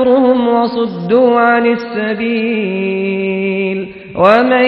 مكرهم وصدوا عن السبيل ومن